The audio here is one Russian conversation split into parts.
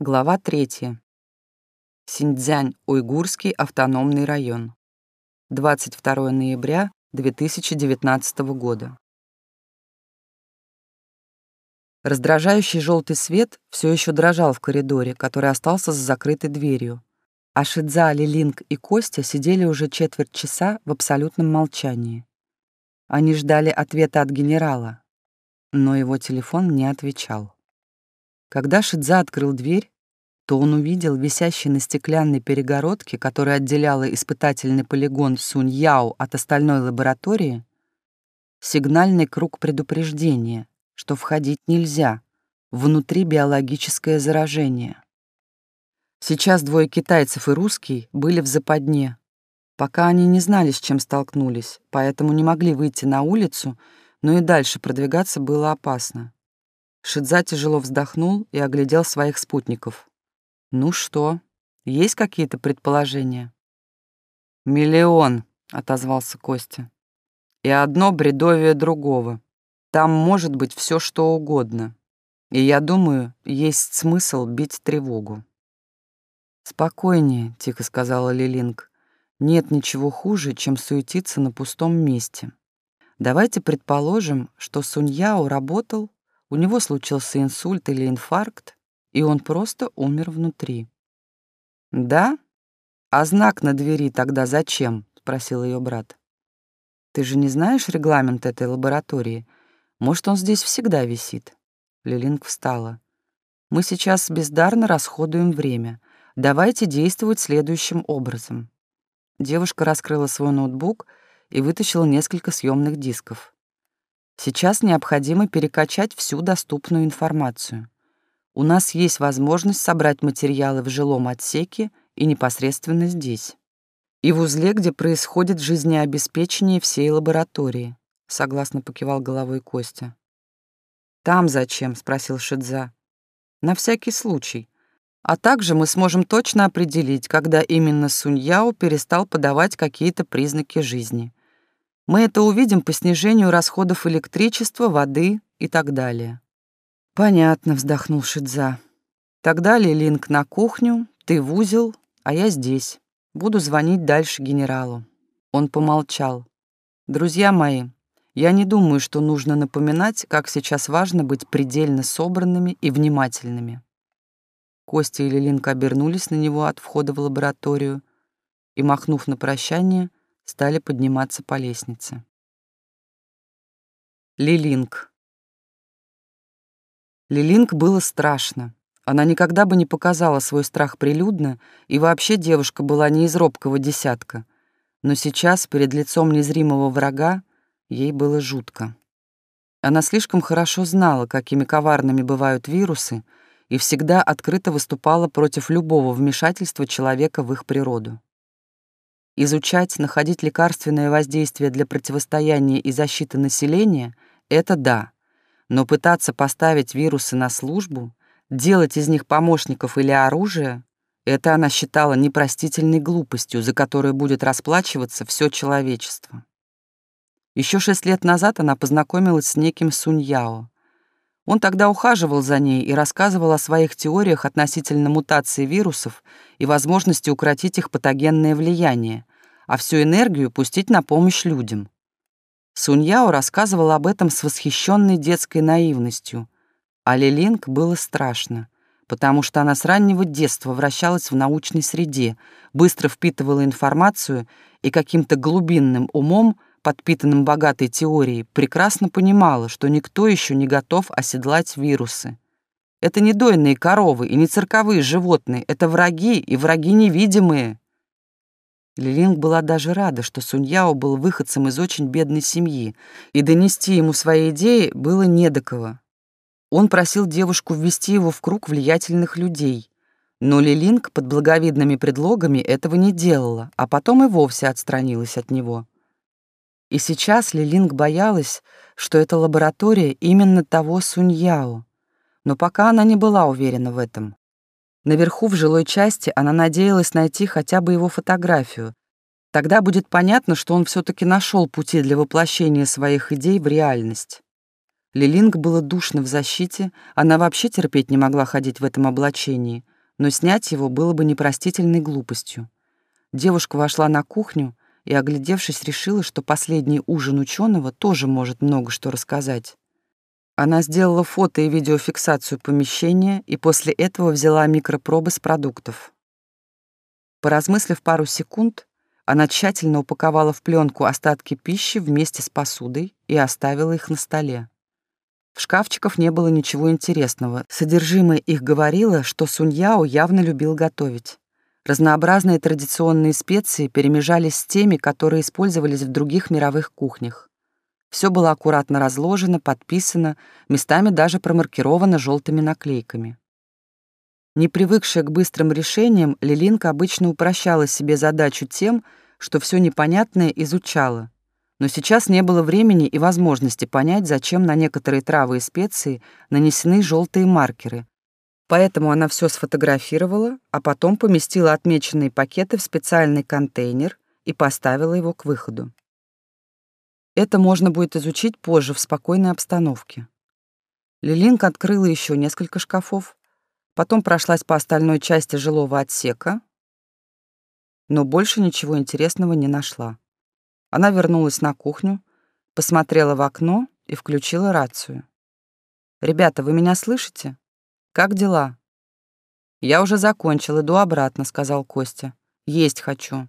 Глава 3. Синьцзянь, Уйгурский автономный район. 22 ноября 2019 года. Раздражающий желтый свет все еще дрожал в коридоре, который остался с закрытой дверью. А Шидза, Лилинг и Костя сидели уже четверть часа в абсолютном молчании. Они ждали ответа от генерала, но его телефон не отвечал. Когда Шидза открыл дверь, то он увидел висящий на стеклянной перегородке, которая отделяла испытательный полигон Сунь-Яо от остальной лаборатории, сигнальный круг предупреждения, что входить нельзя, внутри биологическое заражение. Сейчас двое китайцев и русский были в западне. Пока они не знали, с чем столкнулись, поэтому не могли выйти на улицу, но и дальше продвигаться было опасно. Шидза тяжело вздохнул и оглядел своих спутников. «Ну что, есть какие-то предположения?» «Миллион», — отозвался Костя. «И одно бредовие другого. Там может быть все, что угодно. И я думаю, есть смысл бить тревогу». «Спокойнее», — тихо сказала Лилинг. «Нет ничего хуже, чем суетиться на пустом месте. Давайте предположим, что Суньяо работал у него случился инсульт или инфаркт, и он просто умер внутри. «Да? А знак на двери тогда зачем?» — спросил ее брат. «Ты же не знаешь регламент этой лаборатории? Может, он здесь всегда висит?» Лилинг встала. «Мы сейчас бездарно расходуем время. Давайте действовать следующим образом». Девушка раскрыла свой ноутбук и вытащила несколько съемных дисков. Сейчас необходимо перекачать всю доступную информацию. У нас есть возможность собрать материалы в жилом отсеке и непосредственно здесь. И в узле, где происходит жизнеобеспечение всей лаборатории, согласно покивал головой Костя. Там зачем? спросил Шидза. На всякий случай. А также мы сможем точно определить, когда именно Суньяо перестал подавать какие-то признаки жизни. Мы это увидим по снижению расходов электричества, воды и так далее. Понятно, вздохнул Шидза. Тогда Лилинг на кухню, ты в узел, а я здесь. Буду звонить дальше генералу. Он помолчал. Друзья мои, я не думаю, что нужно напоминать, как сейчас важно быть предельно собранными и внимательными. Костя и Лилинка обернулись на него от входа в лабораторию и, махнув на прощание, стали подниматься по лестнице. Лилинг. Лилинг было страшно. Она никогда бы не показала свой страх прилюдно, и вообще девушка была не из робкого десятка. Но сейчас, перед лицом незримого врага, ей было жутко. Она слишком хорошо знала, какими коварными бывают вирусы, и всегда открыто выступала против любого вмешательства человека в их природу. Изучать, находить лекарственное воздействие для противостояния и защиты населения — это да. Но пытаться поставить вирусы на службу, делать из них помощников или оружие — это она считала непростительной глупостью, за которую будет расплачиваться все человечество. Еще шесть лет назад она познакомилась с неким Суньяо. Он тогда ухаживал за ней и рассказывал о своих теориях относительно мутации вирусов и возможности укротить их патогенное влияние, а всю энергию пустить на помощь людям. Суньяо рассказывал об этом с восхищенной детской наивностью, а Лилинг было страшно, потому что она с раннего детства вращалась в научной среде, быстро впитывала информацию и каким-то глубинным умом, подпитанным богатой теорией, прекрасно понимала, что никто еще не готов оседлать вирусы. Это не дойные коровы и не цирковые животные, это враги и враги невидимые. Лилинг была даже рада, что Суньяо был выходцем из очень бедной семьи, и донести ему свои идеи было не до кого. Он просил девушку ввести его в круг влиятельных людей, но Лилинг под благовидными предлогами этого не делала, а потом и вовсе отстранилась от него. И сейчас Лилинг боялась, что эта лаборатория именно того Суньяо, но пока она не была уверена в этом. Наверху в жилой части она надеялась найти хотя бы его фотографию. Тогда будет понятно, что он все таки нашел пути для воплощения своих идей в реальность. Лилинг было душно в защите, она вообще терпеть не могла ходить в этом облачении, но снять его было бы непростительной глупостью. Девушка вошла на кухню и, оглядевшись, решила, что последний ужин ученого тоже может много что рассказать. Она сделала фото и видеофиксацию помещения и после этого взяла микропробы с продуктов. Поразмыслив пару секунд, она тщательно упаковала в пленку остатки пищи вместе с посудой и оставила их на столе. В шкафчиках не было ничего интересного. Содержимое их говорило, что Суньяо явно любил готовить. Разнообразные традиционные специи перемежались с теми, которые использовались в других мировых кухнях. Все было аккуратно разложено, подписано, местами даже промаркировано желтыми наклейками. Не привыкшая к быстрым решениям, Лилинка обычно упрощала себе задачу тем, что все непонятное изучала. Но сейчас не было времени и возможности понять, зачем на некоторые травы и специи нанесены желтые маркеры. Поэтому она все сфотографировала, а потом поместила отмеченные пакеты в специальный контейнер и поставила его к выходу. Это можно будет изучить позже в спокойной обстановке. Лилинка открыла еще несколько шкафов, потом прошлась по остальной части жилого отсека, но больше ничего интересного не нашла. Она вернулась на кухню, посмотрела в окно и включила рацию. «Ребята, вы меня слышите? Как дела?» «Я уже закончил, иду обратно», — сказал Костя. «Есть хочу».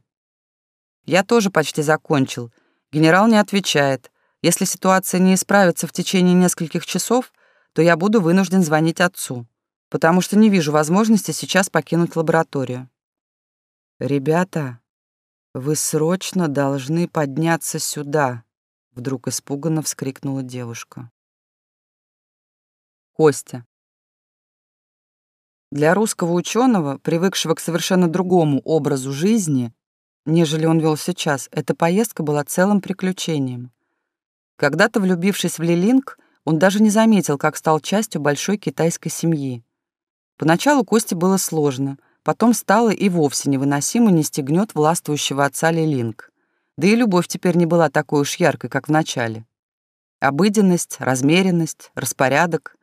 «Я тоже почти закончил. Генерал не отвечает. Если ситуация не исправится в течение нескольких часов, то я буду вынужден звонить отцу потому что не вижу возможности сейчас покинуть лабораторию. «Ребята, вы срочно должны подняться сюда», — вдруг испуганно вскрикнула девушка. Костя. Для русского ученого, привыкшего к совершенно другому образу жизни, нежели он вел сейчас, эта поездка была целым приключением. Когда-то влюбившись в Лилинг, он даже не заметил, как стал частью большой китайской семьи. Поначалу Косте было сложно, потом стало и вовсе невыносимо нести гнет властвующего отца Лилинг. Да и любовь теперь не была такой уж яркой, как в начале. Обыденность, размеренность, распорядок —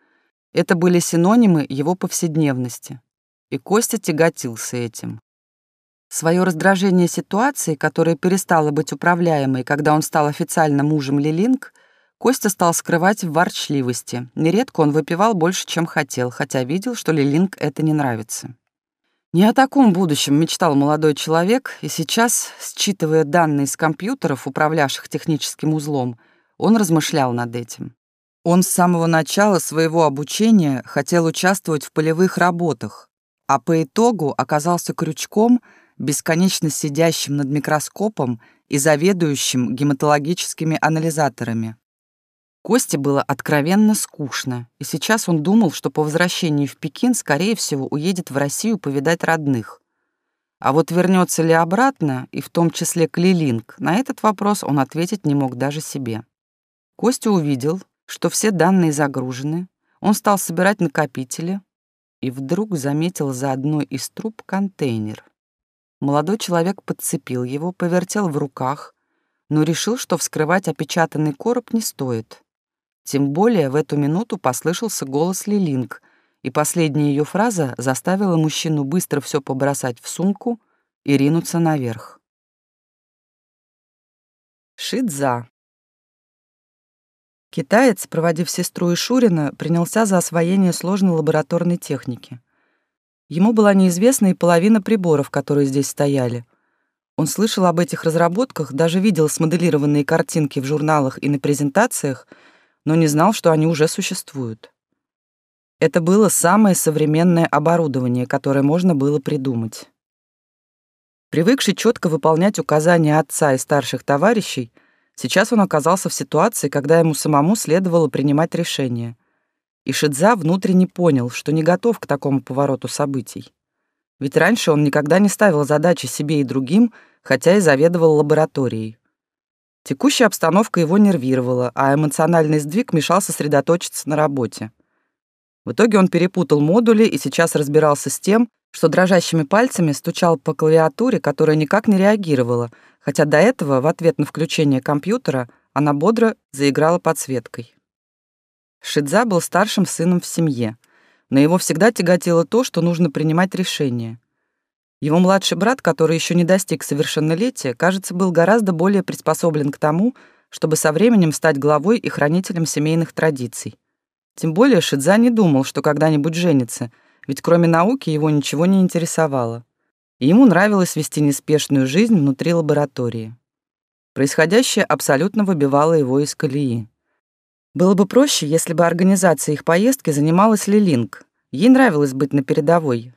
это были синонимы его повседневности. И Костя тяготился этим. Свое раздражение ситуации, которая перестала быть управляемой, когда он стал официально мужем Лилинг — Костя стал скрывать в ворчливости. Нередко он выпивал больше, чем хотел, хотя видел, что Лилинг это не нравится. Не о таком будущем мечтал молодой человек, и сейчас, считывая данные с компьютеров, управлявших техническим узлом, он размышлял над этим. Он с самого начала своего обучения хотел участвовать в полевых работах, а по итогу оказался крючком, бесконечно сидящим над микроскопом и заведующим гематологическими анализаторами. Косте было откровенно скучно, и сейчас он думал, что по возвращении в Пекин, скорее всего, уедет в Россию повидать родных. А вот вернется ли обратно, и в том числе к Лилинг, на этот вопрос он ответить не мог даже себе. Костя увидел, что все данные загружены, он стал собирать накопители и вдруг заметил за одной из труб контейнер. Молодой человек подцепил его, повертел в руках, но решил, что вскрывать опечатанный короб не стоит. Тем более в эту минуту послышался голос Лилинг, и последняя ее фраза заставила мужчину быстро все побросать в сумку и ринуться наверх. Шидза. Китаец, проводив сестру и Шурина, принялся за освоение сложной лабораторной техники. Ему была неизвестна и половина приборов, которые здесь стояли. Он слышал об этих разработках, даже видел смоделированные картинки в журналах и на презентациях — но не знал, что они уже существуют. Это было самое современное оборудование, которое можно было придумать. Привыкший четко выполнять указания отца и старших товарищей, сейчас он оказался в ситуации, когда ему самому следовало принимать решения. И Шидза внутренне понял, что не готов к такому повороту событий. Ведь раньше он никогда не ставил задачи себе и другим, хотя и заведовал лабораторией. Текущая обстановка его нервировала, а эмоциональный сдвиг мешал сосредоточиться на работе. В итоге он перепутал модули и сейчас разбирался с тем, что дрожащими пальцами стучал по клавиатуре, которая никак не реагировала, хотя до этого, в ответ на включение компьютера, она бодро заиграла подсветкой. Шидза был старшим сыном в семье, но его всегда тяготило то, что нужно принимать решения. Его младший брат, который еще не достиг совершеннолетия, кажется, был гораздо более приспособлен к тому, чтобы со временем стать главой и хранителем семейных традиций. Тем более Шидза не думал, что когда-нибудь женится, ведь кроме науки его ничего не интересовало. И ему нравилось вести неспешную жизнь внутри лаборатории. Происходящее абсолютно выбивало его из колеи. Было бы проще, если бы организацией их поездки занималась Лилинг. Ей нравилось быть на передовой,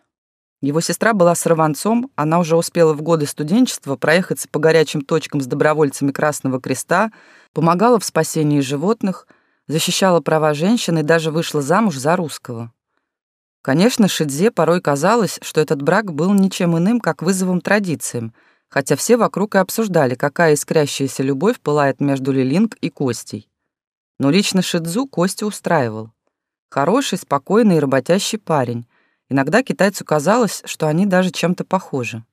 его сестра была сорванцом, она уже успела в годы студенчества проехаться по горячим точкам с добровольцами Красного Креста, помогала в спасении животных, защищала права женщин и даже вышла замуж за русского. Конечно, Шидзе порой казалось, что этот брак был ничем иным, как вызовом традициям, хотя все вокруг и обсуждали, какая искрящаяся любовь пылает между Лилинг и Костей. Но лично Шидзу Костя устраивал. Хороший, спокойный и работящий парень, Иногда китайцу казалось, что они даже чем-то похожи.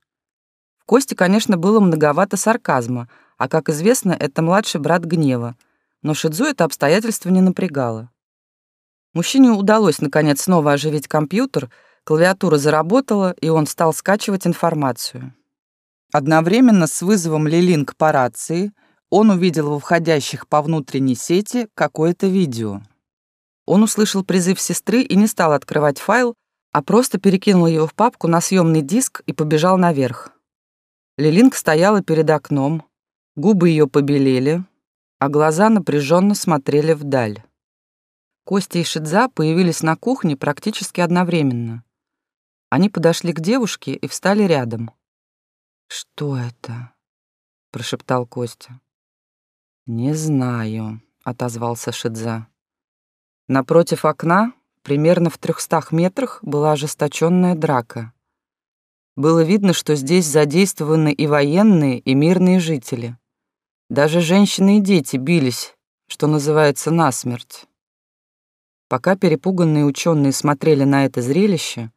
В Косте, конечно, было многовато сарказма, а, как известно, это младший брат гнева, но Шидзу это обстоятельство не напрягало. Мужчине удалось, наконец, снова оживить компьютер, клавиатура заработала, и он стал скачивать информацию. Одновременно с вызовом Лилинг по рации он увидел во входящих по внутренней сети какое-то видео. Он услышал призыв сестры и не стал открывать файл, а просто перекинул его в папку на съемный диск и побежал наверх. Лилинг стояла перед окном, губы ее побелели, а глаза напряженно смотрели вдаль. Костя и Шидза появились на кухне практически одновременно. Они подошли к девушке и встали рядом. «Что это?» — прошептал Костя. «Не знаю», — отозвался Шидза. Напротив окна Примерно в трехстах метрах была ожесточенная драка. Было видно, что здесь задействованы и военные, и мирные жители. Даже женщины и дети бились, что называется, насмерть. Пока перепуганные ученые смотрели на это зрелище,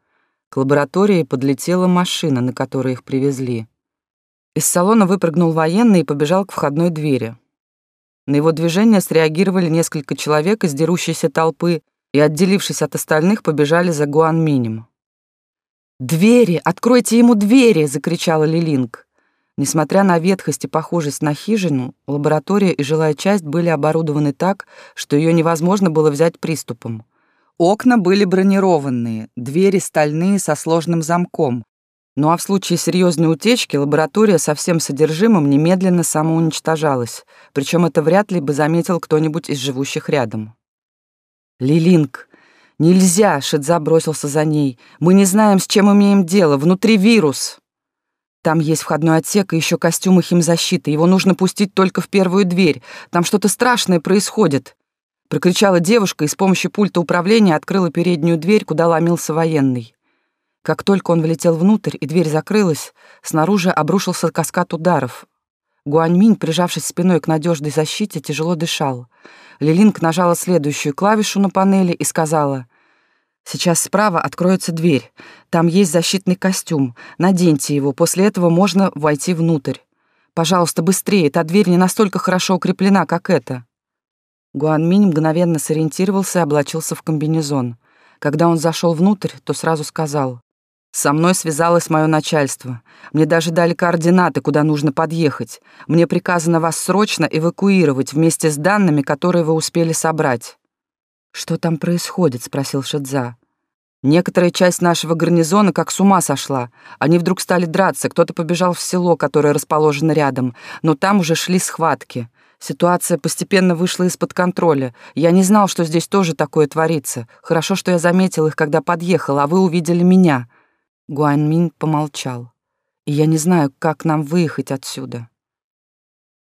к лаборатории подлетела машина, на которой их привезли. Из салона выпрыгнул военный и побежал к входной двери. На его движение среагировали несколько человек из дерущейся толпы и, отделившись от остальных, побежали за Гуанминем. «Двери! Откройте ему двери!» — закричала Лилинг. Несмотря на ветхость и похожесть на хижину, лаборатория и жилая часть были оборудованы так, что ее невозможно было взять приступом. Окна были бронированные, двери стальные со сложным замком. Ну а в случае серьезной утечки лаборатория со всем содержимым немедленно самоуничтожалась, причем это вряд ли бы заметил кто-нибудь из живущих рядом. «Лилинг, нельзя!» — Шидза бросился за ней. «Мы не знаем, с чем имеем дело. Внутри вирус!» «Там есть входной отсек и еще костюмы химзащиты. Его нужно пустить только в первую дверь. Там что-то страшное происходит!» Прокричала девушка и с помощью пульта управления открыла переднюю дверь, куда ломился военный. Как только он влетел внутрь и дверь закрылась, снаружи обрушился каскад ударов. Гуаньминь, прижавшись спиной к надежной защите, тяжело дышал. Лилинг нажала следующую клавишу на панели и сказала, «Сейчас справа откроется дверь. Там есть защитный костюм. Наденьте его, после этого можно войти внутрь. Пожалуйста, быстрее, та дверь не настолько хорошо укреплена, как эта». Гуанминь мгновенно сориентировался и облачился в комбинезон. Когда он зашел внутрь, то сразу сказал, со мной связалось мое начальство. Мне даже дали координаты, куда нужно подъехать. Мне приказано вас срочно эвакуировать вместе с данными, которые вы успели собрать. Что там происходит? спросил Шадза. Некоторая часть нашего гарнизона как с ума сошла. Они вдруг стали драться, кто-то побежал в село, которое расположено рядом, но там уже шли схватки. Ситуация постепенно вышла из-под контроля. Я не знал, что здесь тоже такое творится. Хорошо, что я заметил их, когда подъехал, а вы увидели меня. Гуанмин помолчал. «И я не знаю, как нам выехать отсюда».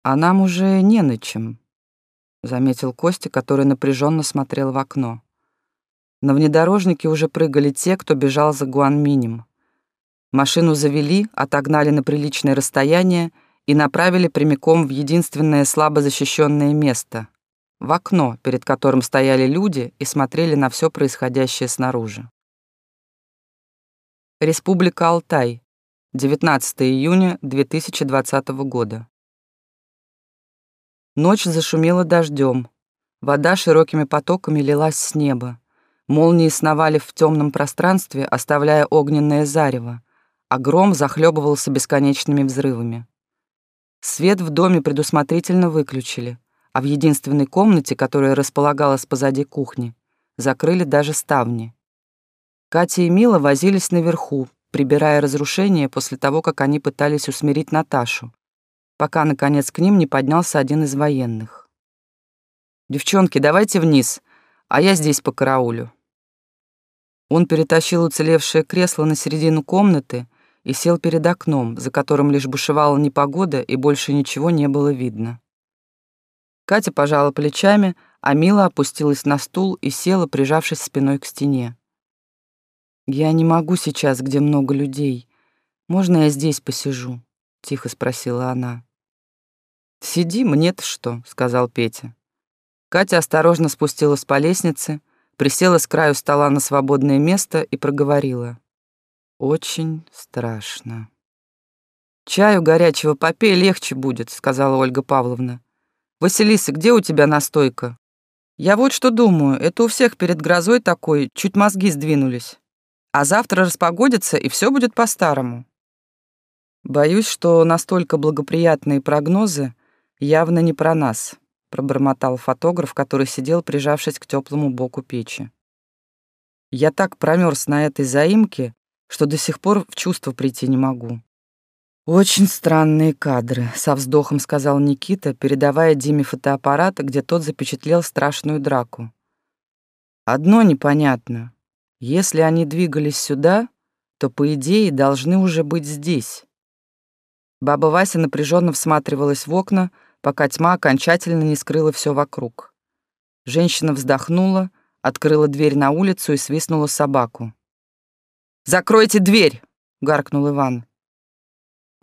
«А нам уже не на чем», — заметил Костя, который напряженно смотрел в окно. На внедорожнике уже прыгали те, кто бежал за Гуанминем. Машину завели, отогнали на приличное расстояние и направили прямиком в единственное слабо защищенное место — в окно, перед которым стояли люди и смотрели на все происходящее снаружи. Республика Алтай. 19 июня 2020 года. Ночь зашумела дождем. Вода широкими потоками лилась с неба. Молнии сновали в темном пространстве, оставляя огненное зарево, а гром захлебывался бесконечными взрывами. Свет в доме предусмотрительно выключили, а в единственной комнате, которая располагалась позади кухни, закрыли даже ставни. Катя и Мила возились наверху, прибирая разрушения после того, как они пытались усмирить Наташу, пока, наконец, к ним не поднялся один из военных. «Девчонки, давайте вниз, а я здесь по караулю». Он перетащил уцелевшее кресло на середину комнаты и сел перед окном, за которым лишь бушевала непогода и больше ничего не было видно. Катя пожала плечами, а Мила опустилась на стул и села, прижавшись спиной к стене. «Я не могу сейчас, где много людей. Можно я здесь посижу?» — тихо спросила она. «Сиди, мне-то что?» — сказал Петя. Катя осторожно спустилась по лестнице, присела с краю стола на свободное место и проговорила. «Очень страшно». «Чаю горячего попей, легче будет», — сказала Ольга Павловна. «Василиса, где у тебя настойка?» «Я вот что думаю, это у всех перед грозой такой, чуть мозги сдвинулись. А завтра распогодится, и все будет по-старому». «Боюсь, что настолько благоприятные прогнозы явно не про нас», пробормотал фотограф, который сидел, прижавшись к теплому боку печи. Я так промерз на этой заимке, что до сих пор в чувство прийти не могу. Очень странные кадры, со вздохом сказал Никита, передавая Диме фотоаппарат, где тот запечатлел страшную драку. Одно непонятно. Если они двигались сюда, то по идее должны уже быть здесь. Баба Вася напряженно всматривалась в окна, пока тьма окончательно не скрыла все вокруг. Женщина вздохнула, открыла дверь на улицу и свистнула собаку. «Закройте дверь!» — гаркнул Иван.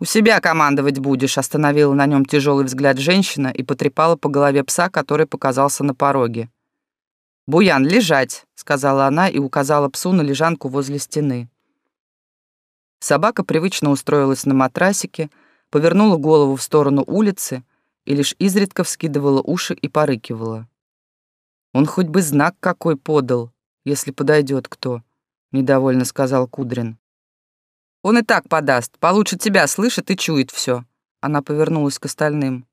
«У себя командовать будешь», — остановила на нем тяжелый взгляд женщина и потрепала по голове пса, который показался на пороге. «Буян, лежать!» — сказала она и указала псу на лежанку возле стены. Собака привычно устроилась на матрасике, повернула голову в сторону улицы и лишь изредка вскидывала уши и порыкивала. «Он хоть бы знак какой подал, если подойдет кто», — недовольно сказал Кудрин. «Он и так подаст, получше тебя слышит и чует все. Она повернулась к остальным.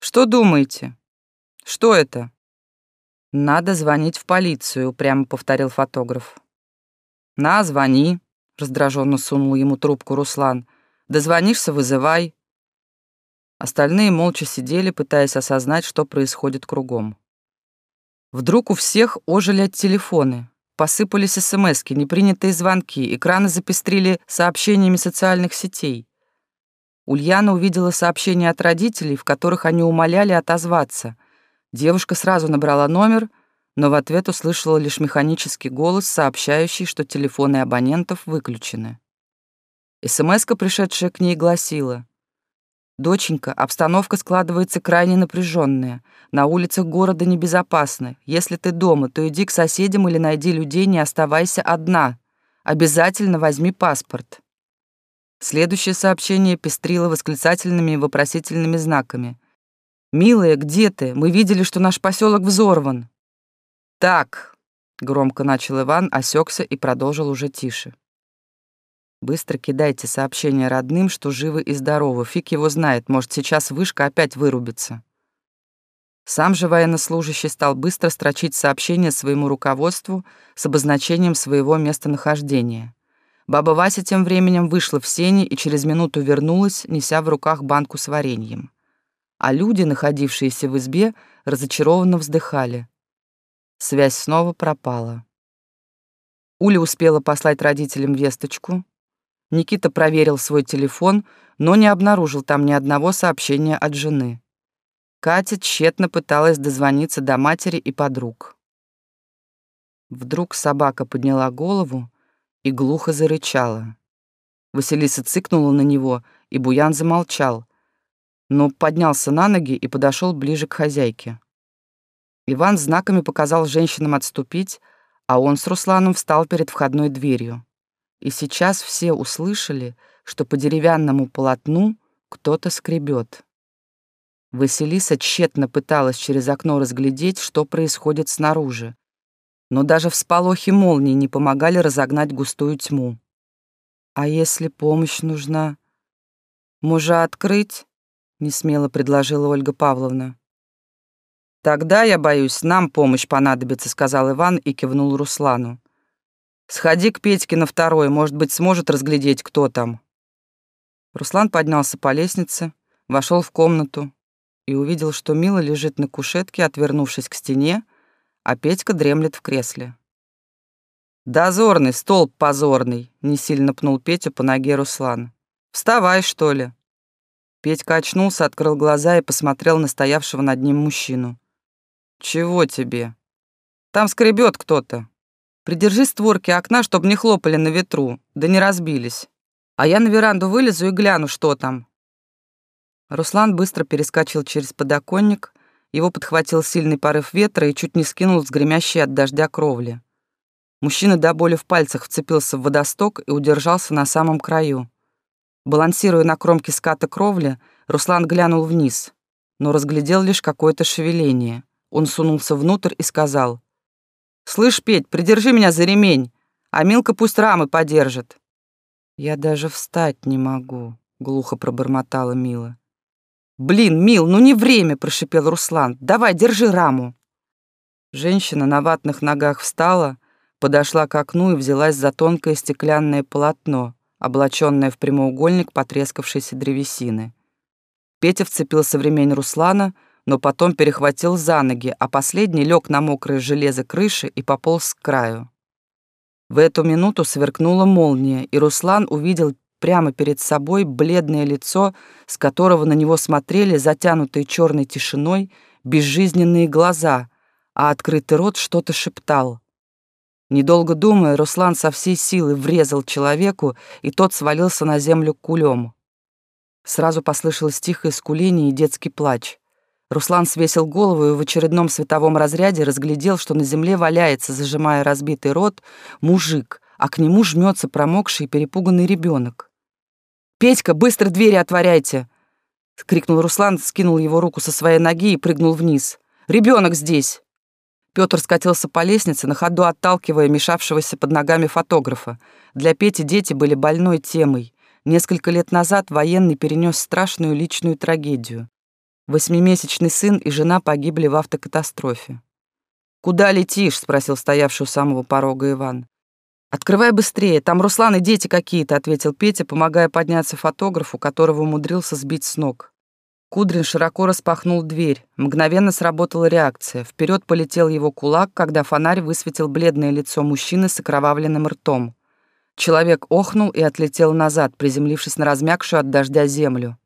«Что думаете? Что это?» «Надо звонить в полицию», — прямо повторил фотограф. «На, звони», — раздраженно сунул ему трубку Руслан. «Дозвонишься, вызывай. Остальные молча сидели, пытаясь осознать, что происходит кругом. Вдруг у всех ожили от телефоны. Посыпались смски, непринятые звонки, экраны запестрили сообщениями социальных сетей. Ульяна увидела сообщения от родителей, в которых они умоляли отозваться. Девушка сразу набрала номер, но в ответ услышала лишь механический голос, сообщающий, что телефоны абонентов выключены. СМСка, пришедшая к ней, гласила «Доченька, обстановка складывается крайне напряженная. На улицах города небезопасно. Если ты дома, то иди к соседям или найди людей, не оставайся одна. Обязательно возьми паспорт». Следующее сообщение пестрило восклицательными и вопросительными знаками. «Милая, где ты? Мы видели, что наш поселок взорван». «Так», — громко начал Иван, осекся и продолжил уже тише. Быстро кидайте сообщение родным, что живы и здоровы. Фиг его знает, может, сейчас вышка опять вырубится. Сам же военнослужащий стал быстро строчить сообщение своему руководству с обозначением своего местонахождения. Баба Вася тем временем вышла в сени и через минуту вернулась, неся в руках банку с вареньем. А люди, находившиеся в избе, разочарованно вздыхали. Связь снова пропала. Уля успела послать родителям весточку, Никита проверил свой телефон, но не обнаружил там ни одного сообщения от жены. Катя тщетно пыталась дозвониться до матери и подруг. Вдруг собака подняла голову и глухо зарычала. Василиса цыкнула на него, и Буян замолчал, но поднялся на ноги и подошел ближе к хозяйке. Иван знаками показал женщинам отступить, а он с Русланом встал перед входной дверью и сейчас все услышали, что по деревянному полотну кто-то скребет. Василиса тщетно пыталась через окно разглядеть, что происходит снаружи. Но даже всполохи молнии не помогали разогнать густую тьму. «А если помощь нужна? Может, открыть?» — несмело предложила Ольга Павловна. «Тогда, я боюсь, нам помощь понадобится», — сказал Иван и кивнул Руслану. «Сходи к Петьке на второй, может быть, сможет разглядеть, кто там». Руслан поднялся по лестнице, вошел в комнату и увидел, что Мила лежит на кушетке, отвернувшись к стене, а Петька дремлет в кресле. «Дозорный, столб позорный!» — не сильно пнул Петю по ноге Руслан. «Вставай, что ли?» Петька очнулся, открыл глаза и посмотрел на стоявшего над ним мужчину. «Чего тебе?» «Там скребет кто-то. Придержи створки окна, чтобы не хлопали на ветру, да не разбились. А я на веранду вылезу и гляну, что там». Руслан быстро перескочил через подоконник, его подхватил сильный порыв ветра и чуть не скинул с гремящей от дождя кровли. Мужчина до боли в пальцах вцепился в водосток и удержался на самом краю. Балансируя на кромке ската кровли, Руслан глянул вниз, но разглядел лишь какое-то шевеление. Он сунулся внутрь и сказал, «Слышь, Петь, придержи меня за ремень, а Милка пусть рамы подержит». «Я даже встать не могу», — глухо пробормотала Мила. «Блин, Мил, ну не время!» — прошипел Руслан. «Давай, держи раму!» Женщина на ватных ногах встала, подошла к окну и взялась за тонкое стеклянное полотно, облаченное в прямоугольник потрескавшейся древесины. Петя вцепился в ремень Руслана, но потом перехватил за ноги, а последний лег на мокрое железо крыши и пополз к краю. В эту минуту сверкнула молния, и Руслан увидел прямо перед собой бледное лицо, с которого на него смотрели затянутые черной тишиной безжизненные глаза, а открытый рот что-то шептал. Недолго думая, Руслан со всей силы врезал человеку, и тот свалился на землю кулем. Сразу послышалось тихое скуление и детский плач. Руслан свесил голову и в очередном световом разряде разглядел, что на земле валяется, зажимая разбитый рот, мужик, а к нему жмется промокший и перепуганный ребенок. «Петька, быстро двери отворяйте!» — крикнул Руслан, скинул его руку со своей ноги и прыгнул вниз. «Ребенок здесь!» Петр скатился по лестнице, на ходу отталкивая мешавшегося под ногами фотографа. Для Пети дети были больной темой. Несколько лет назад военный перенес страшную личную трагедию. Восьмимесячный сын и жена погибли в автокатастрофе. «Куда летишь?» — спросил стоявший у самого порога Иван. «Открывай быстрее, там Руслан и дети какие-то», — ответил Петя, помогая подняться фотографу, которого умудрился сбить с ног. Кудрин широко распахнул дверь. Мгновенно сработала реакция. Вперед полетел его кулак, когда фонарь высветил бледное лицо мужчины с окровавленным ртом. Человек охнул и отлетел назад, приземлившись на размякшую от дождя землю.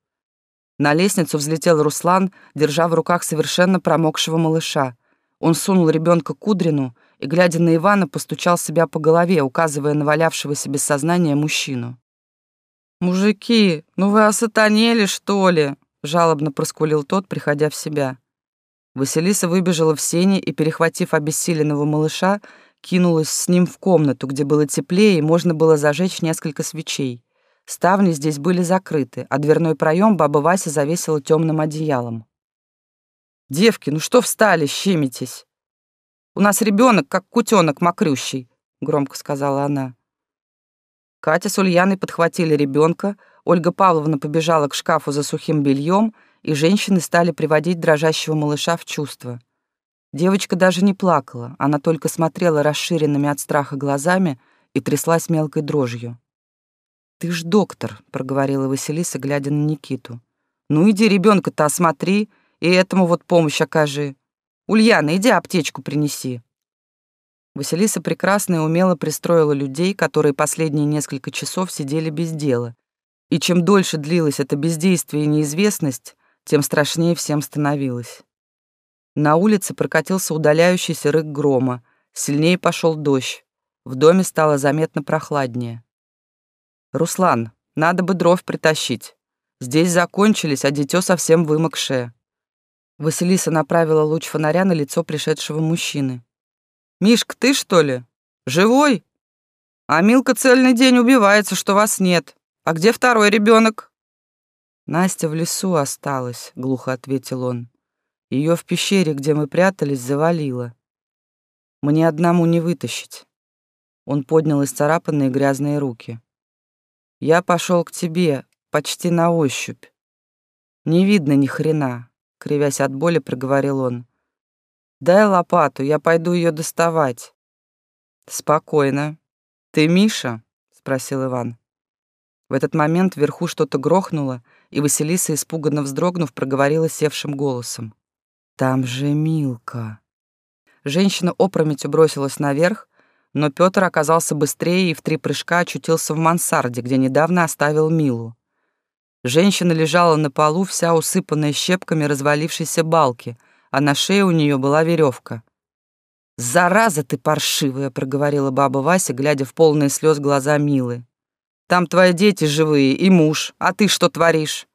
На лестницу взлетел Руслан, держа в руках совершенно промокшего малыша. Он сунул ребенка Кудрину и, глядя на Ивана, постучал себя по голове, указывая на валявшегося без сознания мужчину. «Мужики, ну вы осатанели, что ли?» — жалобно проскулил тот, приходя в себя. Василиса выбежала в сени и, перехватив обессиленного малыша, кинулась с ним в комнату, где было теплее и можно было зажечь несколько свечей. Ставни здесь были закрыты, а дверной проем баба Вася завесила темным одеялом. «Девки, ну что встали, щемитесь? У нас ребенок, как кутенок мокрющий», — громко сказала она. Катя с Ульяной подхватили ребенка, Ольга Павловна побежала к шкафу за сухим бельем, и женщины стали приводить дрожащего малыша в чувство. Девочка даже не плакала, она только смотрела расширенными от страха глазами и тряслась мелкой дрожью. «Ты ж доктор», — проговорила Василиса, глядя на Никиту. «Ну иди ребенка-то осмотри, и этому вот помощь окажи. Ульяна, иди аптечку принеси». Василиса прекрасно и умело пристроила людей, которые последние несколько часов сидели без дела. И чем дольше длилось это бездействие и неизвестность, тем страшнее всем становилось. На улице прокатился удаляющийся рык грома, сильнее пошел дождь. В доме стало заметно прохладнее. «Руслан, надо бы дров притащить. Здесь закончились, а дитё совсем вымокшее». Василиса направила луч фонаря на лицо пришедшего мужчины. «Мишка, ты что ли? Живой? А Милка цельный день убивается, что вас нет. А где второй ребенок? «Настя в лесу осталась», — глухо ответил он. Ее в пещере, где мы прятались, завалило. Мне одному не вытащить». Он поднял исцарапанные грязные руки. «Я пошел к тебе, почти на ощупь. Не видно ни хрена», — кривясь от боли, проговорил он. «Дай лопату, я пойду ее доставать». «Спокойно. Ты Миша?» — спросил Иван. В этот момент вверху что-то грохнуло, и Василиса, испуганно вздрогнув, проговорила севшим голосом. «Там же Милка!» Женщина опрометью бросилась наверх, но Пётр оказался быстрее и в три прыжка очутился в мансарде, где недавно оставил Милу. Женщина лежала на полу, вся усыпанная щепками развалившейся балки, а на шее у нее была веревка. «Зараза ты паршивая!» — проговорила баба Вася, глядя в полные слез глаза Милы. «Там твои дети живые и муж, а ты что творишь?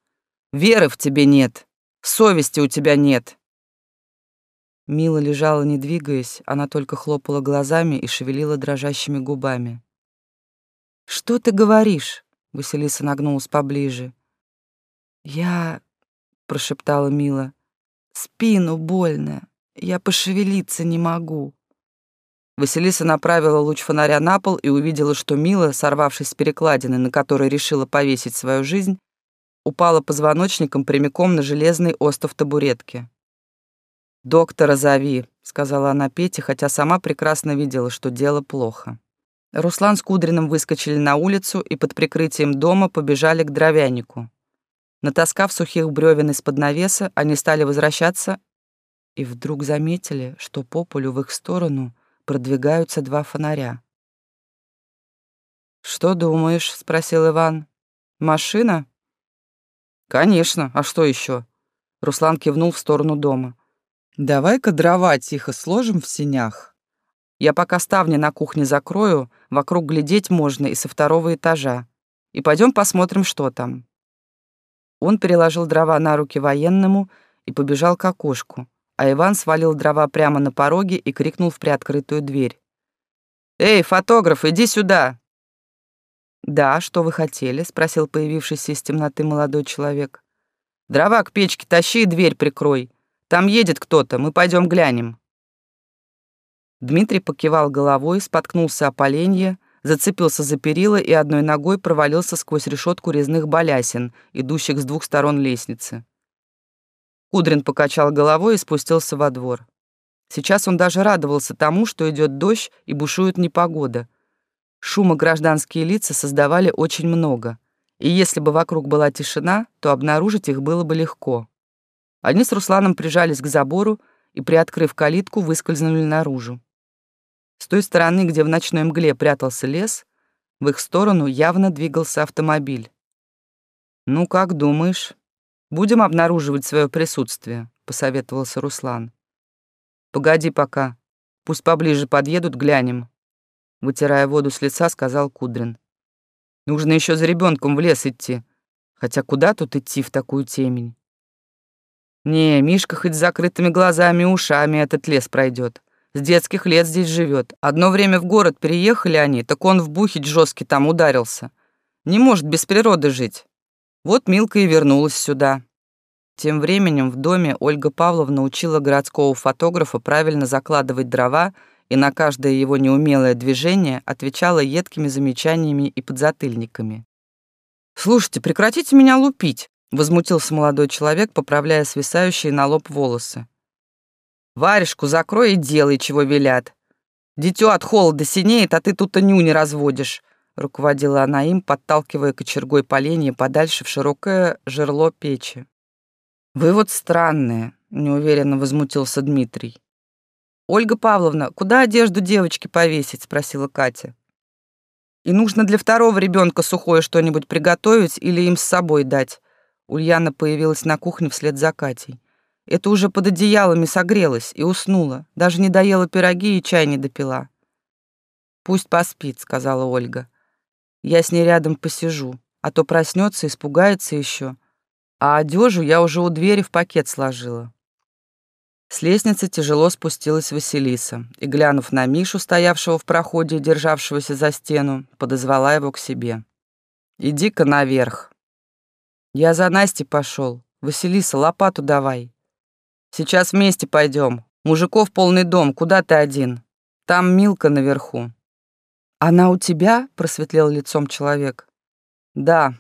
Веры в тебе нет, совести у тебя нет». Мила лежала, не двигаясь, она только хлопала глазами и шевелила дрожащими губами. «Что ты говоришь?» — Василиса нагнулась поближе. «Я...» — прошептала Мила. «Спину больно. Я пошевелиться не могу». Василиса направила луч фонаря на пол и увидела, что Мила, сорвавшись с перекладины, на которой решила повесить свою жизнь, упала позвоночником прямиком на железный остов табуретки. «Доктора зови», — сказала она Пете, хотя сама прекрасно видела, что дело плохо. Руслан с Кудриным выскочили на улицу и под прикрытием дома побежали к дровянику. Натаскав сухих бревен из-под навеса, они стали возвращаться и вдруг заметили, что по полю в их сторону продвигаются два фонаря. «Что думаешь?» — спросил Иван. «Машина?» «Конечно, а что еще? Руслан кивнул в сторону дома. «Давай-ка дрова тихо сложим в синях. Я пока ставни на кухне закрою, вокруг глядеть можно и со второго этажа. И пойдем посмотрим, что там». Он переложил дрова на руки военному и побежал к окошку, а Иван свалил дрова прямо на пороге и крикнул в приоткрытую дверь. «Эй, фотограф, иди сюда!» «Да, что вы хотели?» — спросил появившийся из темноты молодой человек. «Дрова к печке тащи и дверь прикрой. Там едет кто-то, мы пойдем глянем». Дмитрий покивал головой, споткнулся о поленье, зацепился за перила и одной ногой провалился сквозь решетку резных балясин, идущих с двух сторон лестницы. Кудрин покачал головой и спустился во двор. Сейчас он даже радовался тому, что идет дождь и бушует непогода. Шума гражданские лица создавали очень много, и если бы вокруг была тишина, то обнаружить их было бы легко. Они с Русланом прижались к забору и, приоткрыв калитку, выскользнули наружу. С той стороны, где в ночной мгле прятался лес, в их сторону явно двигался автомобиль. «Ну, как думаешь, будем обнаруживать свое присутствие?» — посоветовался Руслан. «Погоди пока. Пусть поближе подъедут, глянем». Вытирая воду с лица, сказал Кудрин. «Нужно еще за ребенком в лес идти. Хотя куда тут идти в такую темень?» «Не, Мишка хоть с закрытыми глазами и ушами этот лес пройдет. С детских лет здесь живет. Одно время в город переехали они, так он в бухить жесткий там ударился. Не может без природы жить. Вот Милка и вернулась сюда. Тем временем в доме Ольга Павловна учила городского фотографа правильно закладывать дрова и на каждое его неумелое движение отвечала едкими замечаниями и подзатыльниками. «Слушайте, прекратите меня лупить!» — возмутился молодой человек, поправляя свисающие на лоб волосы. Варежку закрой и делай, чего велят. Дитё от холода синеет, а ты тут и не разводишь», — руководила она им, подталкивая кочергой поленья подальше в широкое жерло печи. «Вы вот странные», — неуверенно возмутился Дмитрий. «Ольга Павловна, куда одежду девочки повесить?» — спросила Катя. «И нужно для второго ребенка сухое что-нибудь приготовить или им с собой дать?» Ульяна появилась на кухне вслед за Катей. Это уже под одеялами согрелась и уснула, даже не доела пироги и чай не допила. «Пусть поспит», — сказала Ольга. «Я с ней рядом посижу, а то проснется, испугается еще. А одежу я уже у двери в пакет сложила». С лестницы тяжело спустилась Василиса и, глянув на Мишу, стоявшего в проходе и державшегося за стену, подозвала его к себе. «Иди-ка наверх». Я за Настей пошел. Василиса, лопату давай. Сейчас вместе пойдем. Мужиков полный дом, куда ты один? Там Милка наверху. Она у тебя? Просветлел лицом человек. Да.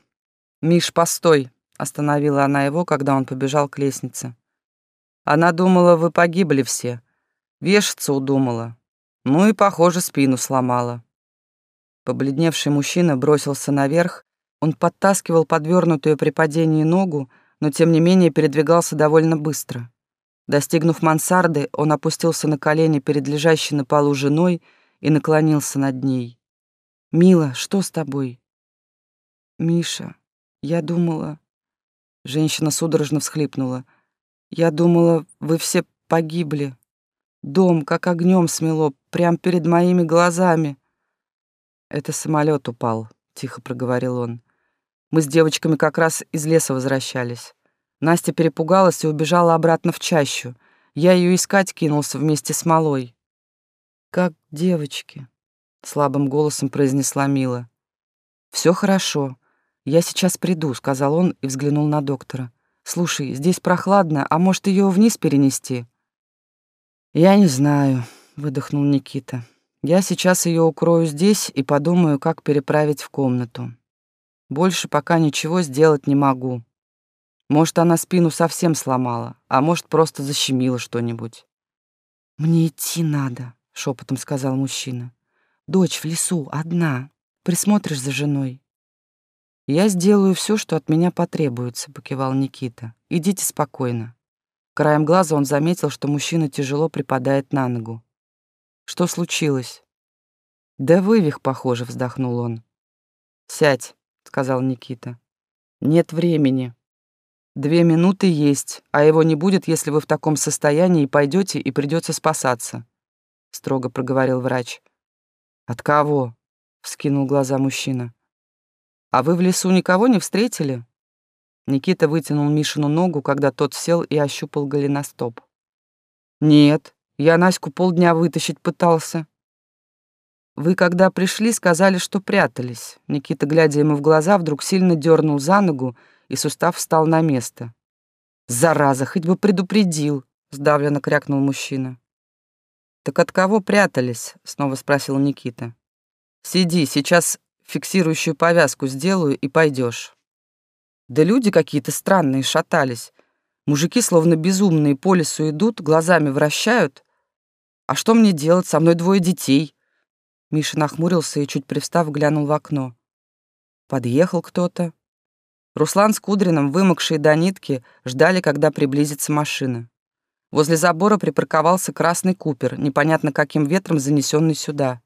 Миш, постой, остановила она его, когда он побежал к лестнице. Она думала, вы погибли все. Вешаться удумала. Ну и, похоже, спину сломала. Побледневший мужчина бросился наверх. Он подтаскивал подвернутую при падении ногу, но тем не менее передвигался довольно быстро. Достигнув мансарды, он опустился на колени перед лежащей на полу женой и наклонился над ней. «Мила, что с тобой?» «Миша, я думала...» Женщина судорожно всхлипнула. «Я думала, вы все погибли. Дом как огнем смело, прямо перед моими глазами. Это самолет упал, тихо проговорил он. Мы с девочками как раз из леса возвращались. Настя перепугалась и убежала обратно в чащу. Я ее искать кинулся вместе с малой. Как девочки, слабым голосом произнесла Мила. Все хорошо. Я сейчас приду, сказал он и взглянул на доктора. Слушай, здесь прохладно, а может ее вниз перенести? «Я не знаю», — выдохнул Никита. «Я сейчас ее укрою здесь и подумаю, как переправить в комнату. Больше пока ничего сделать не могу. Может, она спину совсем сломала, а может, просто защемила что-нибудь». «Мне идти надо», — шепотом сказал мужчина. «Дочь в лесу, одна. Присмотришь за женой». «Я сделаю все, что от меня потребуется», — покивал Никита. «Идите спокойно». Краем глаза он заметил, что мужчина тяжело припадает на ногу. «Что случилось?» «Да вывих, похоже», — вздохнул он. «Сядь», — сказал Никита. «Нет времени. Две минуты есть, а его не будет, если вы в таком состоянии пойдете и придется спасаться», — строго проговорил врач. «От кого?» — вскинул глаза мужчина. «А вы в лесу никого не встретили?» Никита вытянул Мишину ногу, когда тот сел и ощупал голеностоп. «Нет, я Наську полдня вытащить пытался». «Вы, когда пришли, сказали, что прятались». Никита, глядя ему в глаза, вдруг сильно дернул за ногу, и сустав встал на место. «Зараза, хоть бы предупредил!» — сдавленно крякнул мужчина. «Так от кого прятались?» — снова спросил Никита. «Сиди, сейчас фиксирующую повязку сделаю и пойдешь. Да люди какие-то странные шатались. Мужики словно безумные по лесу идут, глазами вращают. А что мне делать? Со мной двое детей. Миша нахмурился и, чуть привстав, глянул в окно. Подъехал кто-то. Руслан с Кудриным, вымокшие до нитки, ждали, когда приблизится машина. Возле забора припарковался красный купер, непонятно каким ветром занесенный сюда.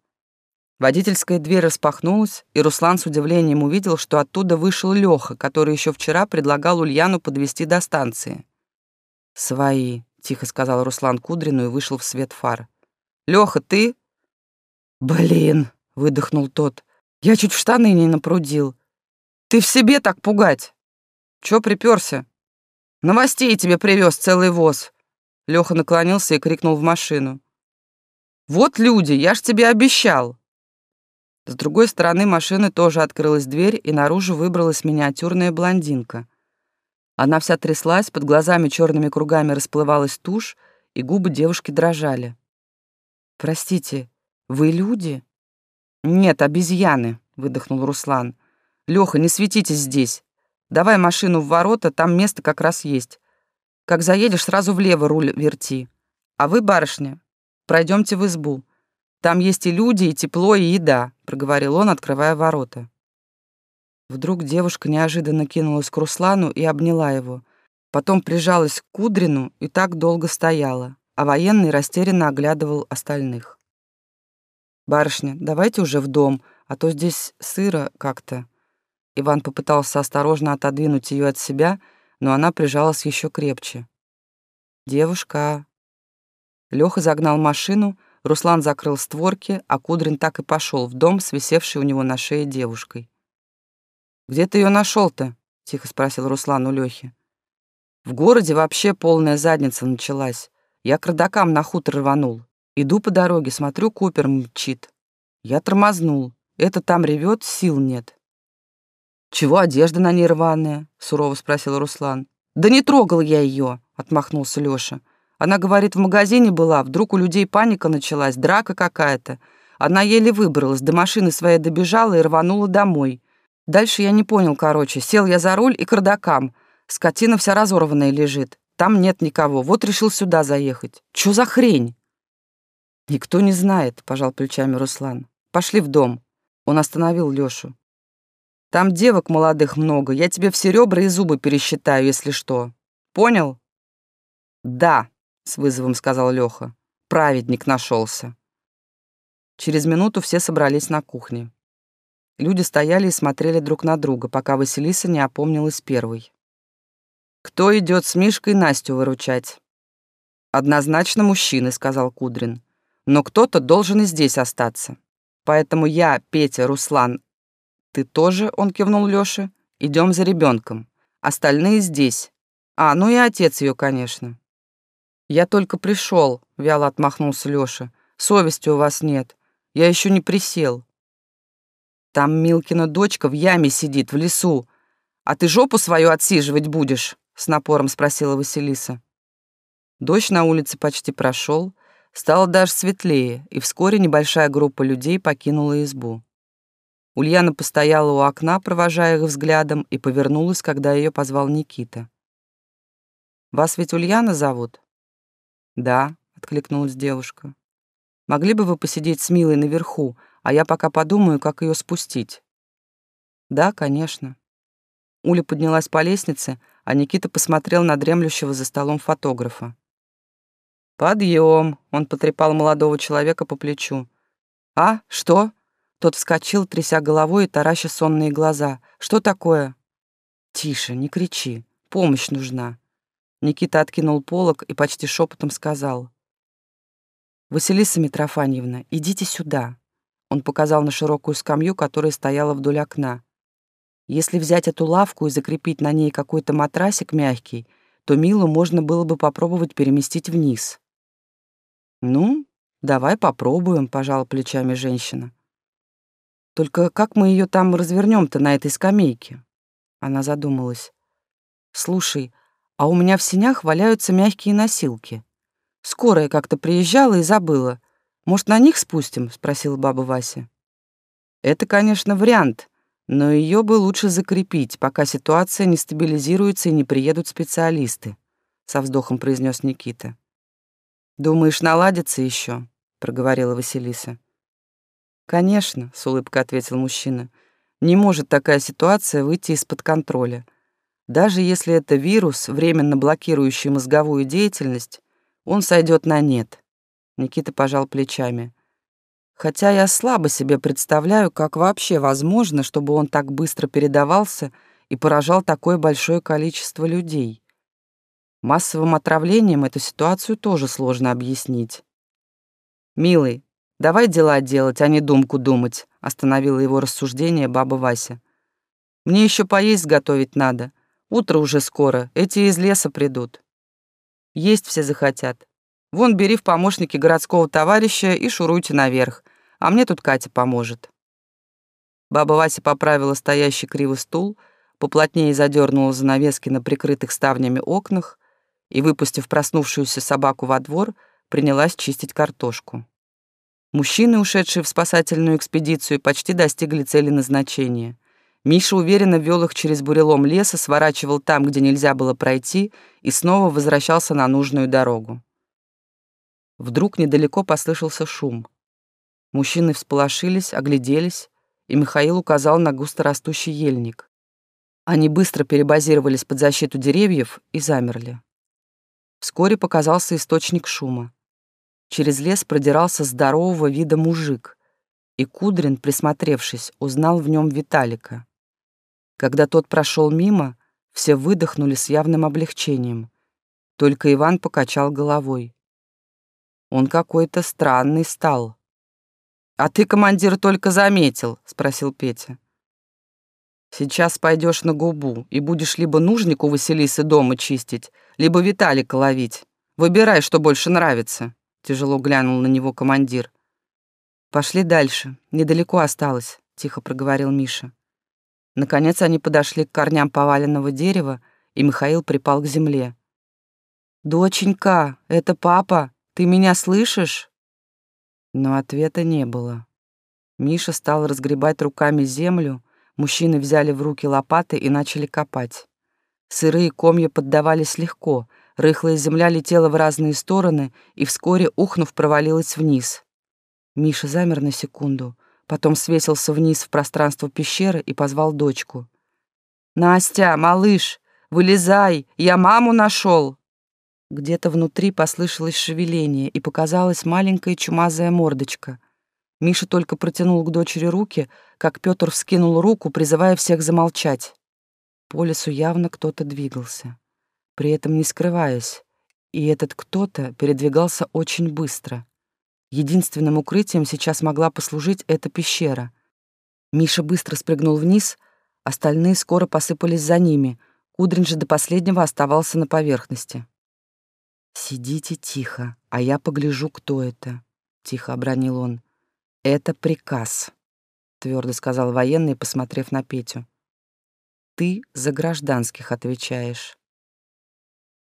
Водительская дверь распахнулась, и Руслан с удивлением увидел, что оттуда вышел Лёха, который еще вчера предлагал Ульяну подвести до станции. «Свои», — тихо сказал Руслан Кудрину и вышел в свет фар. «Лёха, ты?» «Блин», — выдохнул тот, — «я чуть в штаны не напрудил. Ты в себе так пугать? Чё припёрся? Новостей тебе привез целый воз». Лёха наклонился и крикнул в машину. «Вот люди, я ж тебе обещал!» С другой стороны машины тоже открылась дверь, и наружу выбралась миниатюрная блондинка. Она вся тряслась, под глазами черными кругами расплывалась тушь, и губы девушки дрожали. «Простите, вы люди?» «Нет, обезьяны», — выдохнул Руслан. «Лёха, не светитесь здесь. Давай машину в ворота, там место как раз есть. Как заедешь, сразу влево руль верти. А вы, барышня, пройдемте в избу. Там есть и люди, и тепло, и еда», — проговорил он, открывая ворота. Вдруг девушка неожиданно кинулась к Руслану и обняла его. Потом прижалась к Кудрину и так долго стояла, а военный растерянно оглядывал остальных. «Барышня, давайте уже в дом, а то здесь сыро как-то». Иван попытался осторожно отодвинуть ее от себя, но она прижалась еще крепче. «Девушка...» Леха загнал машину, Руслан закрыл створки, а Кудрин так и пошел в дом с висевшей у него на шее девушкой. «Где ты ее нашел-то?» — тихо спросил Руслан у Лехи. «В городе вообще полная задница началась. Я к родакам на хутор рванул. Иду по дороге, смотрю, Купер мчит. Я тормознул. Это там ревет, сил нет». «Чего одежда на ней рваная?» — сурово спросил Руслан. «Да не трогал я ее», — отмахнулся Лёша. «Она, говорит, в магазине была, вдруг у людей паника началась, драка какая-то. Она еле выбралась, до машины своей добежала и рванула домой. Дальше я не понял, короче. Сел я за руль и к родакам. Скотина вся разорванная лежит. Там нет никого. Вот решил сюда заехать. Чё за хрень?» «Никто не знает», — пожал плечами Руслан. «Пошли в дом». Он остановил Лёшу. «Там девок молодых много. Я тебе все ребра и зубы пересчитаю, если что. Понял?» «Да», — с вызовом сказал Лёха. «Праведник нашелся». Через минуту все собрались на кухне. Люди стояли и смотрели друг на друга, пока Василиса не опомнилась первой. «Кто идет с Мишкой Настю выручать?» «Однозначно мужчины», — сказал Кудрин. «Но кто-то должен и здесь остаться. Поэтому я, Петя, Руслан, ты тоже, — он кивнул Лёше, — идем за ребенком. Остальные здесь. А, ну и отец ее, конечно». «Я только пришел, вяло отмахнулся Лёша. «Совести у вас нет. Я еще не присел». «Там Милкина дочка в яме сидит, в лесу. А ты жопу свою отсиживать будешь?» — с напором спросила Василиса. Дождь на улице почти прошел, стало даже светлее, и вскоре небольшая группа людей покинула избу. Ульяна постояла у окна, провожая их взглядом, и повернулась, когда ее позвал Никита. «Вас ведь Ульяна зовут?» «Да», — откликнулась девушка. «Могли бы вы посидеть с Милой наверху, а я пока подумаю, как ее спустить?» «Да, конечно». Уля поднялась по лестнице, а Никита посмотрел на дремлющего за столом фотографа. «Подъем!» — он потрепал молодого человека по плечу. «А, что?» Тот вскочил, тряся головой и тараща сонные глаза. «Что такое?» «Тише, не кричи. Помощь нужна». Никита откинул полог и почти шепотом сказал. «Василиса Митрофаньевна, идите сюда». Он показал на широкую скамью, которая стояла вдоль окна. Если взять эту лавку и закрепить на ней какой-то матрасик мягкий, то Милу можно было бы попробовать переместить вниз. «Ну, давай попробуем», — пожала плечами женщина. «Только как мы ее там развернем-то на этой скамейке?» Она задумалась. «Слушай, а у меня в синях валяются мягкие носилки. Скорая как-то приезжала и забыла. Может, на них спустим?» — спросила баба Вася. «Это, конечно, вариант», но ее бы лучше закрепить, пока ситуация не стабилизируется и не приедут специалисты, со вздохом произнес Никита. Думаешь, наладится еще? проговорила Василиса. Конечно, с улыбкой ответил мужчина. Не может такая ситуация выйти из-под контроля. Даже если это вирус, временно блокирующий мозговую деятельность, он сойдет на нет. Никита пожал плечами. Хотя я слабо себе представляю, как вообще возможно, чтобы он так быстро передавался и поражал такое большое количество людей. Массовым отравлением эту ситуацию тоже сложно объяснить. «Милый, давай дела делать, а не думку думать», — остановила его рассуждение баба Вася. «Мне еще поесть готовить надо. Утро уже скоро, эти из леса придут. Есть все захотят. Вон бери в помощники городского товарища и шуруйте наверх, а мне тут Катя поможет». Баба Вася поправила стоящий криво стул, поплотнее задернула занавески на прикрытых ставнями окнах и, выпустив проснувшуюся собаку во двор, принялась чистить картошку. Мужчины, ушедшие в спасательную экспедицию, почти достигли цели назначения. Миша уверенно вел их через бурелом леса, сворачивал там, где нельзя было пройти, и снова возвращался на нужную дорогу. Вдруг недалеко послышался шум. Мужчины всполошились, огляделись, и Михаил указал на густорастущий ельник. Они быстро перебазировались под защиту деревьев и замерли. Вскоре показался источник шума. Через лес продирался здорового вида мужик, и Кудрин, присмотревшись, узнал в нем Виталика. Когда тот прошел мимо, все выдохнули с явным облегчением. Только Иван покачал головой. Он какой-то странный стал. «А ты, командир, только заметил?» — спросил Петя. «Сейчас пойдешь на губу и будешь либо нужнику Василисы дома чистить, либо Виталика ловить. Выбирай, что больше нравится», — тяжело глянул на него командир. «Пошли дальше, недалеко осталось», — тихо проговорил Миша. Наконец они подошли к корням поваленного дерева, и Михаил припал к земле. «Доченька, это папа, ты меня слышишь?» Но ответа не было. Миша стал разгребать руками землю, мужчины взяли в руки лопаты и начали копать. Сырые комья поддавались легко, рыхлая земля летела в разные стороны и вскоре, ухнув, провалилась вниз. Миша замер на секунду, потом свесился вниз в пространство пещеры и позвал дочку. «Настя, малыш, вылезай, я маму нашел!» Где-то внутри послышалось шевеление, и показалась маленькая чумазая мордочка. Миша только протянул к дочери руки, как Пётр вскинул руку, призывая всех замолчать. По лесу явно кто-то двигался, при этом не скрываясь, и этот кто-то передвигался очень быстро. Единственным укрытием сейчас могла послужить эта пещера. Миша быстро спрыгнул вниз, остальные скоро посыпались за ними, Кудрин же до последнего оставался на поверхности. «Сидите тихо, а я погляжу, кто это», — тихо обронил он. «Это приказ», — твердо сказал военный, посмотрев на Петю. «Ты за гражданских отвечаешь».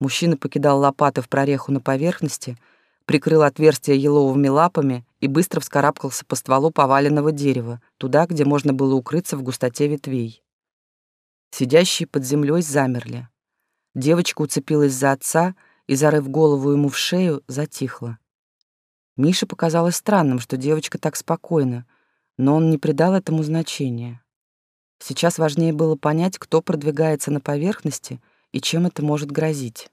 Мужчина покидал лопаты в прореху на поверхности, прикрыл отверстие еловыми лапами и быстро вскарабкался по стволу поваленного дерева, туда, где можно было укрыться в густоте ветвей. Сидящие под землей замерли. Девочка уцепилась за отца и, зарыв голову ему в шею, затихла. Мише показалось странным, что девочка так спокойна, но он не придал этому значения. Сейчас важнее было понять, кто продвигается на поверхности и чем это может грозить.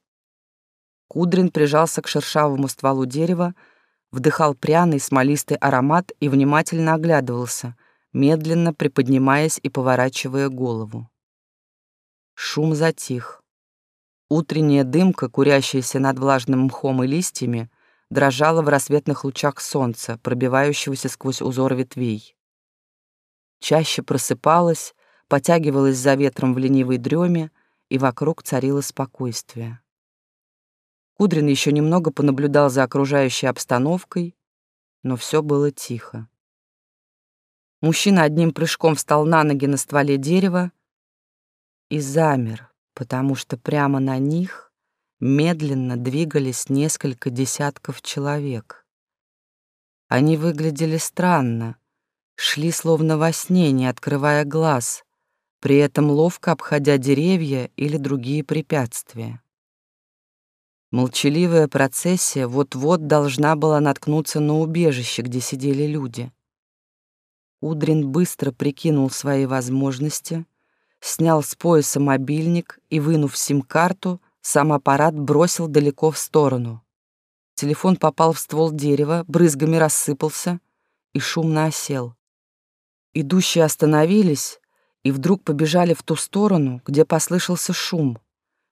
Кудрин прижался к шершавому стволу дерева, вдыхал пряный смолистый аромат и внимательно оглядывался, медленно приподнимаясь и поворачивая голову. Шум затих. Утренняя дымка, курящаяся над влажным мхом и листьями, дрожала в рассветных лучах солнца, пробивающегося сквозь узор ветвей. Чаще просыпалась, потягивалась за ветром в ленивой дреме, и вокруг царило спокойствие. Кудрин еще немного понаблюдал за окружающей обстановкой, но все было тихо. Мужчина одним прыжком встал на ноги на стволе дерева и замер, потому что прямо на них медленно двигались несколько десятков человек. Они выглядели странно, шли словно во сне, не открывая глаз, при этом ловко обходя деревья или другие препятствия. Молчаливая процессия вот-вот должна была наткнуться на убежище, где сидели люди. Удрин быстро прикинул свои возможности, снял с пояса мобильник и, вынув сим-карту, сам аппарат бросил далеко в сторону. Телефон попал в ствол дерева, брызгами рассыпался и шумно осел. Идущие остановились и вдруг побежали в ту сторону, где послышался шум.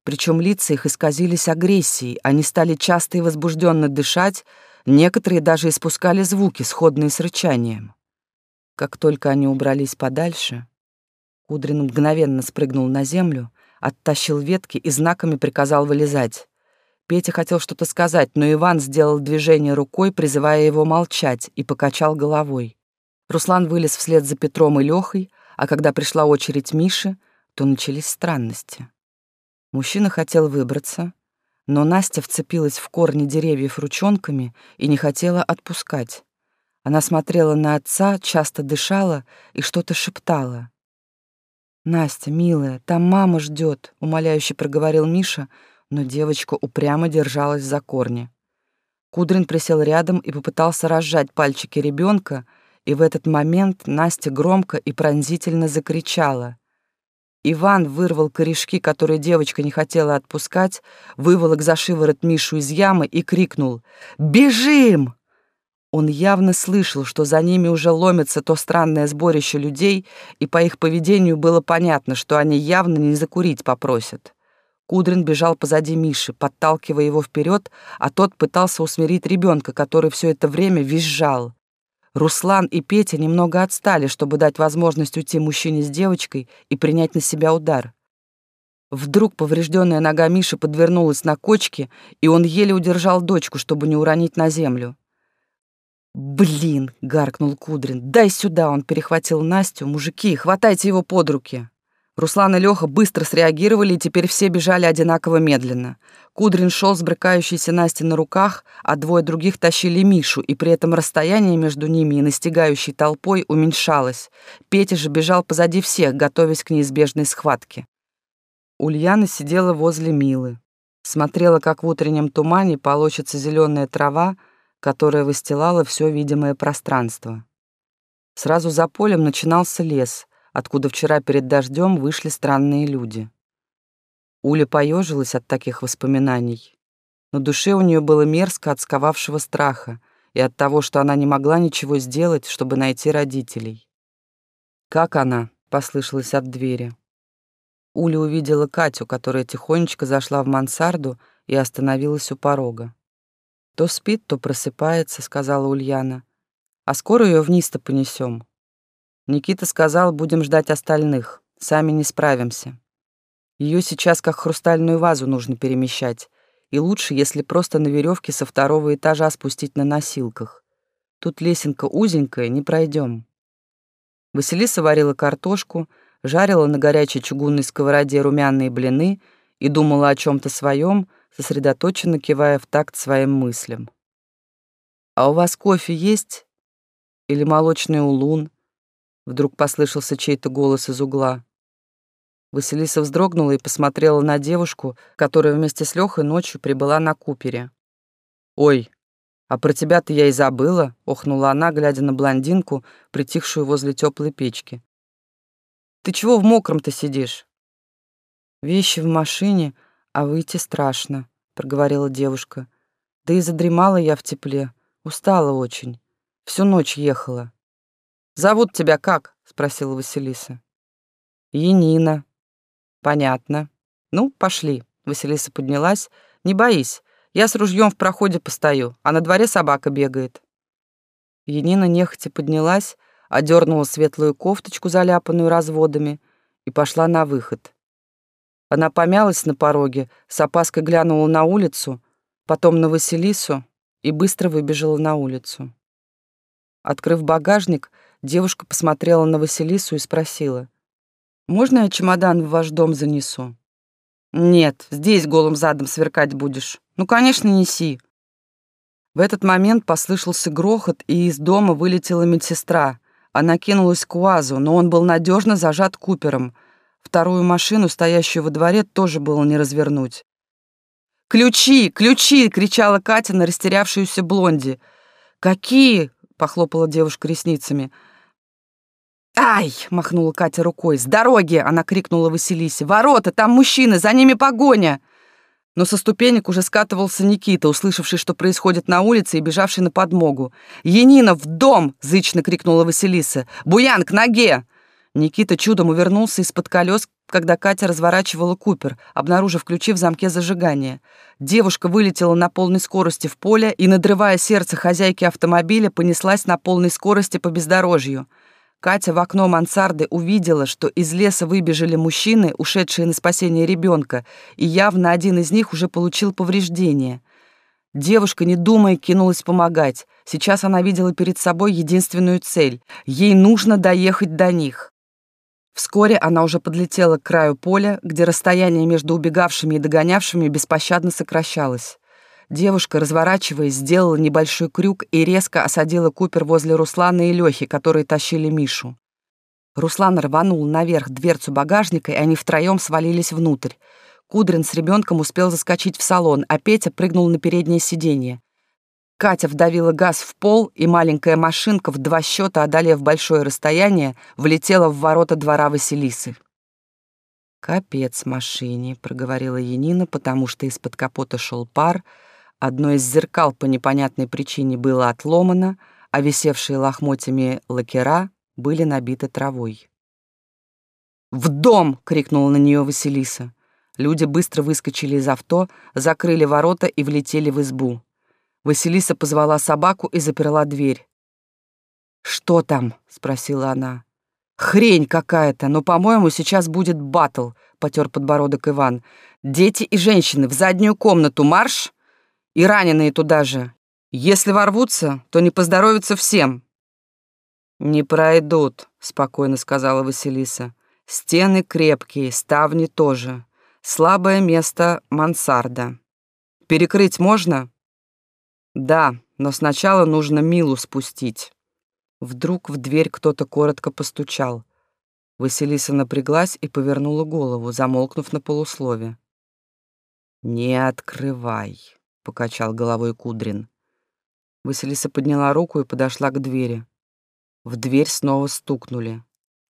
Причем лица их исказились агрессией, они стали часто и возбужденно дышать, некоторые даже испускали звуки, сходные с рычанием. Как только они убрались подальше, Кудрин мгновенно спрыгнул на землю, оттащил ветки и знаками приказал вылезать. Петя хотел что-то сказать, но Иван сделал движение рукой, призывая его молчать, и покачал головой. Руслан вылез вслед за Петром и Лёхой, а когда пришла очередь Миши, то начались странности. Мужчина хотел выбраться, но Настя вцепилась в корни деревьев ручонками и не хотела отпускать. Она смотрела на отца, часто дышала и что-то шептала. «Настя, милая, там мама ждет», — умоляюще проговорил Миша, но девочка упрямо держалась за корни. Кудрин присел рядом и попытался разжать пальчики ребенка, и в этот момент Настя громко и пронзительно закричала. Иван вырвал корешки, которые девочка не хотела отпускать, выволок за шиворот Мишу из ямы и крикнул «Бежим!». Он явно слышал, что за ними уже ломится то странное сборище людей, и по их поведению было понятно, что они явно не закурить попросят. Кудрин бежал позади Миши, подталкивая его вперед, а тот пытался усмирить ребенка, который все это время визжал. Руслан и Петя немного отстали, чтобы дать возможность уйти мужчине с девочкой и принять на себя удар. Вдруг поврежденная нога Миши подвернулась на кочке, и он еле удержал дочку, чтобы не уронить на землю. «Блин!» — гаркнул Кудрин. «Дай сюда!» — он перехватил Настю. «Мужики, хватайте его под руки!» Руслан и Леха быстро среагировали, и теперь все бежали одинаково медленно. Кудрин шел с брыкающейся Настей на руках, а двое других тащили Мишу, и при этом расстояние между ними и настигающей толпой уменьшалось. Петя же бежал позади всех, готовясь к неизбежной схватке. Ульяна сидела возле Милы. Смотрела, как в утреннем тумане полощется зеленая трава, которая выстилала все видимое пространство. Сразу за полем начинался лес, откуда вчера перед дождем вышли странные люди. Уля поежилась от таких воспоминаний. На душе у нее было мерзко от сковавшего страха и от того, что она не могла ничего сделать, чтобы найти родителей. «Как она?» — послышалось от двери. Уля увидела Катю, которая тихонечко зашла в мансарду и остановилась у порога. «То спит, то просыпается», — сказала Ульяна. «А скоро ее вниз-то понесем. Никита сказал, будем ждать остальных. Сами не справимся. Ее сейчас как хрустальную вазу нужно перемещать. И лучше, если просто на веревке со второго этажа спустить на носилках. Тут лесенка узенькая, не пройдем. Василиса варила картошку, жарила на горячей чугунной сковороде румяные блины и думала о чем то своем, сосредоточенно кивая в такт своим мыслям. «А у вас кофе есть? Или молочный улун?» Вдруг послышался чей-то голос из угла. Василиса вздрогнула и посмотрела на девушку, которая вместе с Лёхой ночью прибыла на Купере. «Ой, а про тебя-то я и забыла», — охнула она, глядя на блондинку, притихшую возле теплой печки. «Ты чего в мокром-то сидишь?» «Вещи в машине, а выйти страшно», — проговорила девушка. «Да и задремала я в тепле, устала очень. Всю ночь ехала». «Зовут тебя как?» — спросила Василиса. «Енина». «Понятно. Ну, пошли». Василиса поднялась. «Не боись, я с ружьем в проходе постою, а на дворе собака бегает». Енина нехотя поднялась, одернула светлую кофточку, заляпанную разводами, и пошла на выход. Она помялась на пороге, с опаской глянула на улицу, потом на Василису и быстро выбежала на улицу. Открыв багажник, Девушка посмотрела на Василису и спросила. «Можно я чемодан в ваш дом занесу?» «Нет, здесь голым задом сверкать будешь. Ну, конечно, неси». В этот момент послышался грохот, и из дома вылетела медсестра. Она кинулась к УАЗу, но он был надежно зажат Купером. Вторую машину, стоящую во дворе, тоже было не развернуть. «Ключи! Ключи!» — кричала Катя на растерявшуюся блонди. «Какие?» — похлопала девушка ресницами. «Ай!» — махнула Катя рукой. «С дороги!» — она крикнула Василисе. «Ворота! Там мужчины! За ними погоня!» Но со ступенек уже скатывался Никита, услышавший, что происходит на улице и бежавший на подмогу. «Янина, в дом!» — зычно крикнула Василиса. «Буян, к ноге!» Никита чудом увернулся из-под колес, когда Катя разворачивала Купер, обнаружив ключи в замке зажигания. Девушка вылетела на полной скорости в поле и, надрывая сердце хозяйки автомобиля, понеслась на полной скорости по бездорожью. Катя в окно мансарды увидела, что из леса выбежали мужчины, ушедшие на спасение ребенка, и явно один из них уже получил повреждения. Девушка, не думая, кинулась помогать. Сейчас она видела перед собой единственную цель. Ей нужно доехать до них. Вскоре она уже подлетела к краю поля, где расстояние между убегавшими и догонявшими беспощадно сокращалось. Девушка, разворачиваясь, сделала небольшой крюк и резко осадила Купер возле Руслана и Лёхи, которые тащили Мишу. Руслан рванул наверх дверцу багажника, и они втроем свалились внутрь. Кудрин с ребенком успел заскочить в салон, а Петя прыгнул на переднее сиденье. Катя вдавила газ в пол, и маленькая машинка, в два счета одолев большое расстояние, влетела в ворота двора Василисы. «Капец машине», — проговорила Янина, потому что из-под капота шел пар — Одно из зеркал по непонятной причине было отломано, а висевшие лохмотьями лакера были набиты травой. «В дом!» — крикнула на нее Василиса. Люди быстро выскочили из авто, закрыли ворота и влетели в избу. Василиса позвала собаку и заперла дверь. «Что там?» — спросила она. «Хрень какая-то, но, по-моему, сейчас будет батл», — потер подбородок Иван. «Дети и женщины в заднюю комнату, марш!» И раненые туда же. Если ворвутся, то не поздоровится всем». «Не пройдут», — спокойно сказала Василиса. Стены крепкие, ставни тоже. Слабое место — мансарда. Перекрыть можно? Да, но сначала нужно Милу спустить. Вдруг в дверь кто-то коротко постучал. Василиса напряглась и повернула голову, замолкнув на полуслове. «Не открывай», — покачал головой Кудрин. Василиса подняла руку и подошла к двери. В дверь снова стукнули,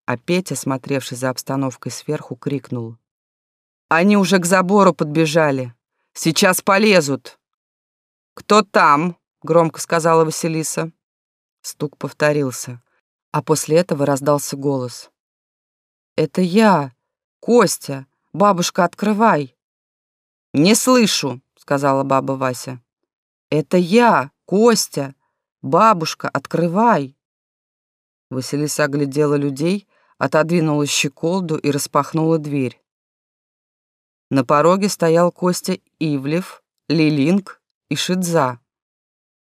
а Петя, смотревший за обстановкой сверху, крикнул. «Они уже к забору подбежали! Сейчас полезут!» «Кто там?» — громко сказала Василиса. Стук повторился, а после этого раздался голос. «Это я! Костя! Бабушка, открывай!» «Не слышу», — сказала баба Вася. «Это я, Костя! Бабушка, открывай!» Василиса оглядела людей, отодвинула щеколду и распахнула дверь. На пороге стоял Костя Ивлев, Лилинг и Шидза.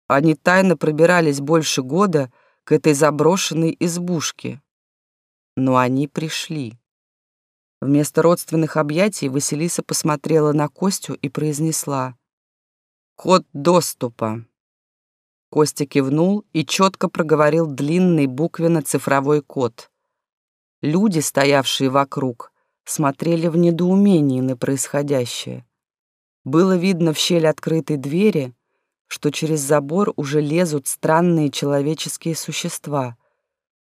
Они тайно пробирались больше года к этой заброшенной избушке. Но они пришли. Вместо родственных объятий Василиса посмотрела на Костю и произнесла «Код доступа». Костя кивнул и четко проговорил длинный буквенно-цифровой код. Люди, стоявшие вокруг, смотрели в недоумении на происходящее. Было видно в щель открытой двери, что через забор уже лезут странные человеческие существа.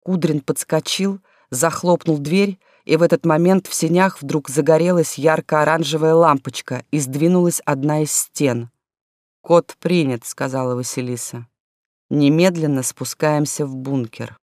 Кудрин подскочил, захлопнул дверь и в этот момент в сенях вдруг загорелась ярко-оранжевая лампочка и сдвинулась одна из стен. «Код принят», — сказала Василиса. «Немедленно спускаемся в бункер».